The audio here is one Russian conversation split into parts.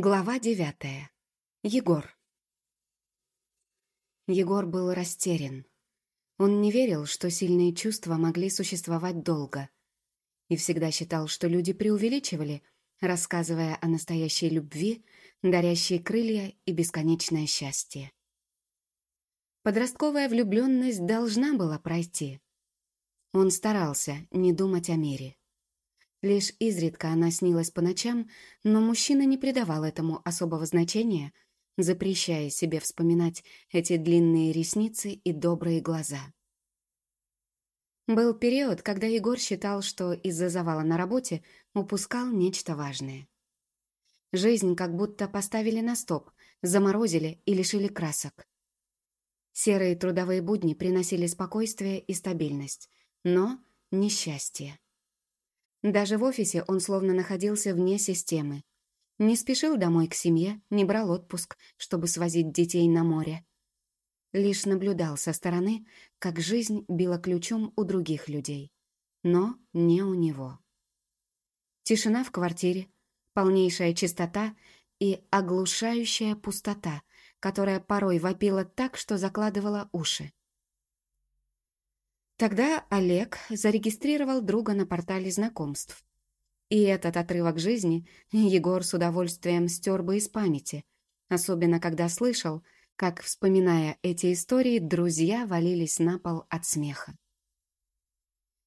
Глава девятая. Егор. Егор был растерян. Он не верил, что сильные чувства могли существовать долго. И всегда считал, что люди преувеличивали, рассказывая о настоящей любви, дарящей крылья и бесконечное счастье. Подростковая влюбленность должна была пройти. Он старался не думать о мире. Лишь изредка она снилась по ночам, но мужчина не придавал этому особого значения, запрещая себе вспоминать эти длинные ресницы и добрые глаза. Был период, когда Егор считал, что из-за завала на работе упускал нечто важное. Жизнь как будто поставили на стоп, заморозили и лишили красок. Серые трудовые будни приносили спокойствие и стабильность, но несчастье. Даже в офисе он словно находился вне системы. Не спешил домой к семье, не брал отпуск, чтобы свозить детей на море. Лишь наблюдал со стороны, как жизнь била ключом у других людей. Но не у него. Тишина в квартире, полнейшая чистота и оглушающая пустота, которая порой вопила так, что закладывала уши. Тогда Олег зарегистрировал друга на портале знакомств. И этот отрывок жизни Егор с удовольствием стер бы из памяти, особенно когда слышал, как, вспоминая эти истории, друзья валились на пол от смеха.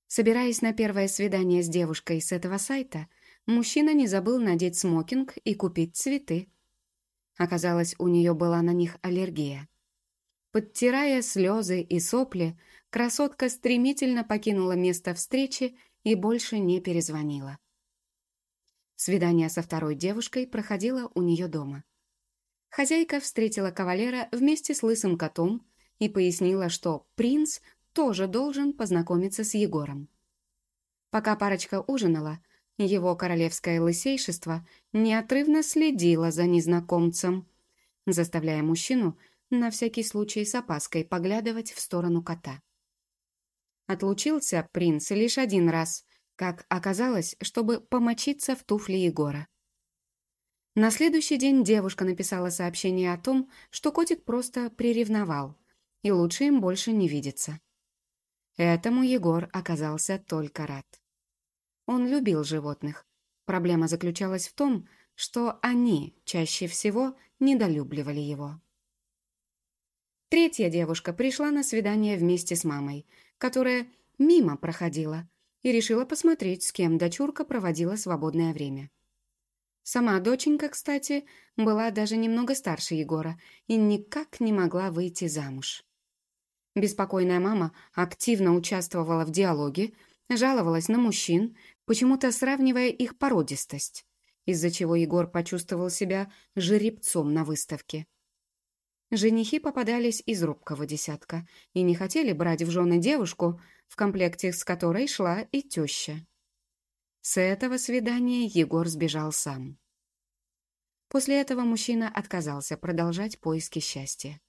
Собираясь на первое свидание с девушкой с этого сайта, мужчина не забыл надеть смокинг и купить цветы. Оказалось, у нее была на них аллергия. Подтирая слезы и сопли, красотка стремительно покинула место встречи и больше не перезвонила. Свидание со второй девушкой проходило у нее дома. Хозяйка встретила кавалера вместе с лысым котом и пояснила, что принц тоже должен познакомиться с Егором. Пока парочка ужинала, его королевское лысейшество неотрывно следило за незнакомцем, заставляя мужчину на всякий случай с опаской поглядывать в сторону кота. Отлучился принц лишь один раз, как оказалось, чтобы помочиться в туфли Егора. На следующий день девушка написала сообщение о том, что котик просто приревновал, и лучше им больше не видеться. Этому Егор оказался только рад. Он любил животных. Проблема заключалась в том, что они чаще всего недолюбливали его. Третья девушка пришла на свидание вместе с мамой, которая мимо проходила и решила посмотреть, с кем дочурка проводила свободное время. Сама доченька, кстати, была даже немного старше Егора и никак не могла выйти замуж. Беспокойная мама активно участвовала в диалоге, жаловалась на мужчин, почему-то сравнивая их породистость, из-за чего Егор почувствовал себя жеребцом на выставке. Женихи попадались из робкого десятка и не хотели брать в жены девушку, в комплекте с которой шла и теща. С этого свидания Егор сбежал сам. После этого мужчина отказался продолжать поиски счастья.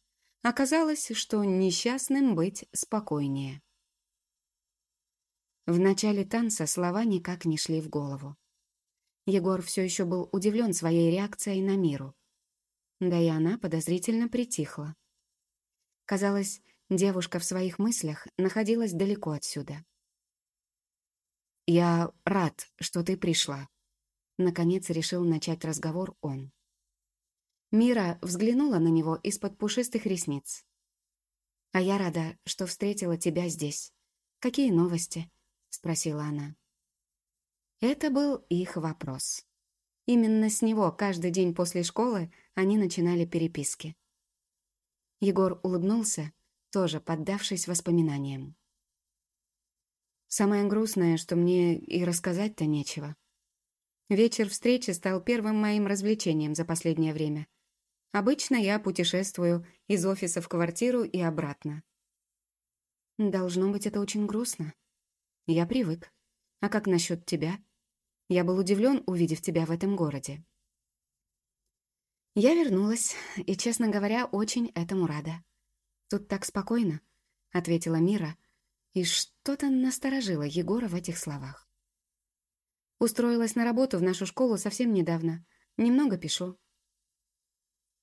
Оказалось, что несчастным быть спокойнее. В начале танца слова никак не шли в голову. Егор все еще был удивлен своей реакцией на миру. Да и она подозрительно притихла. Казалось, девушка в своих мыслях находилась далеко отсюда. «Я рад, что ты пришла», — наконец решил начать разговор он. Мира взглянула на него из-под пушистых ресниц. «А я рада, что встретила тебя здесь. Какие новости?» — спросила она. Это был их вопрос. Именно с него каждый день после школы они начинали переписки. Егор улыбнулся, тоже поддавшись воспоминаниям. Самое грустное, что мне и рассказать-то нечего. Вечер встречи стал первым моим развлечением за последнее время. Обычно я путешествую из офиса в квартиру и обратно. Должно быть, это очень грустно. Я привык. А как насчет тебя? Я был удивлен, увидев тебя в этом городе. Я вернулась, и, честно говоря, очень этому рада. Тут так спокойно, — ответила Мира, и что-то насторожило Егора в этих словах. Устроилась на работу в нашу школу совсем недавно. Немного пишу.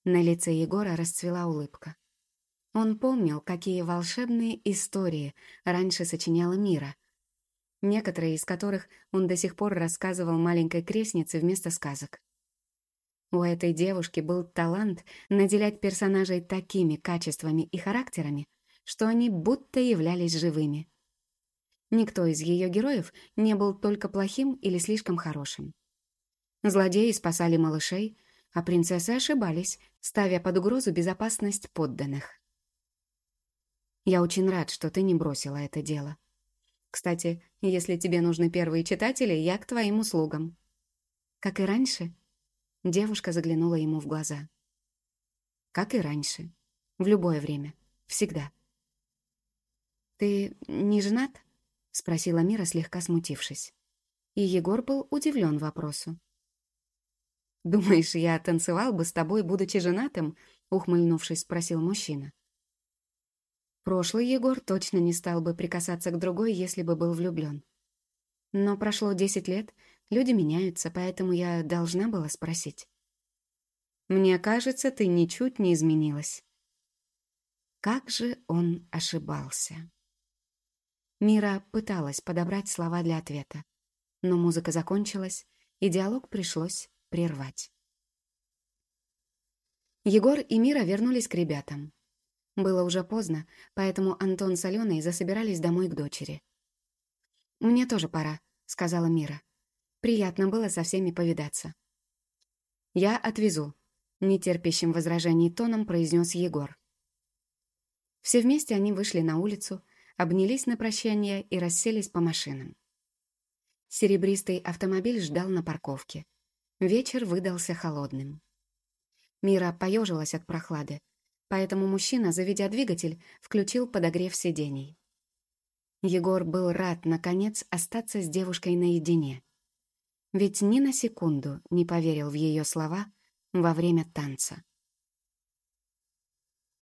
На лице Егора расцвела улыбка. Он помнил, какие волшебные истории раньше сочиняла Мира, некоторые из которых он до сих пор рассказывал маленькой крестнице вместо сказок. У этой девушки был талант наделять персонажей такими качествами и характерами, что они будто являлись живыми. Никто из ее героев не был только плохим или слишком хорошим. Злодеи спасали малышей, а принцессы ошибались, ставя под угрозу безопасность подданных. Я очень рад, что ты не бросила это дело. Кстати, если тебе нужны первые читатели, я к твоим услугам. Как и раньше, девушка заглянула ему в глаза. Как и раньше. В любое время. Всегда. «Ты не женат?» — спросила Мира, слегка смутившись. И Егор был удивлен вопросу. «Думаешь, я танцевал бы с тобой, будучи женатым?» — ухмыльнувшись, спросил мужчина. Прошлый Егор точно не стал бы прикасаться к другой, если бы был влюблен. Но прошло десять лет, люди меняются, поэтому я должна была спросить. «Мне кажется, ты ничуть не изменилась». Как же он ошибался. Мира пыталась подобрать слова для ответа, но музыка закончилась, и диалог пришлось прервать. Егор и Мира вернулись к ребятам. Было уже поздно, поэтому Антон с Аленой засобирались домой к дочери. «Мне тоже пора», — сказала Мира. «Приятно было со всеми повидаться». «Я отвезу», — нетерпящим возражений тоном произнес Егор. Все вместе они вышли на улицу, обнялись на прощание и расселись по машинам. Серебристый автомобиль ждал на парковке. Вечер выдался холодным. Мира поежилась от прохлады, поэтому мужчина, заведя двигатель, включил подогрев сидений. Егор был рад, наконец, остаться с девушкой наедине. Ведь ни на секунду не поверил в ее слова во время танца.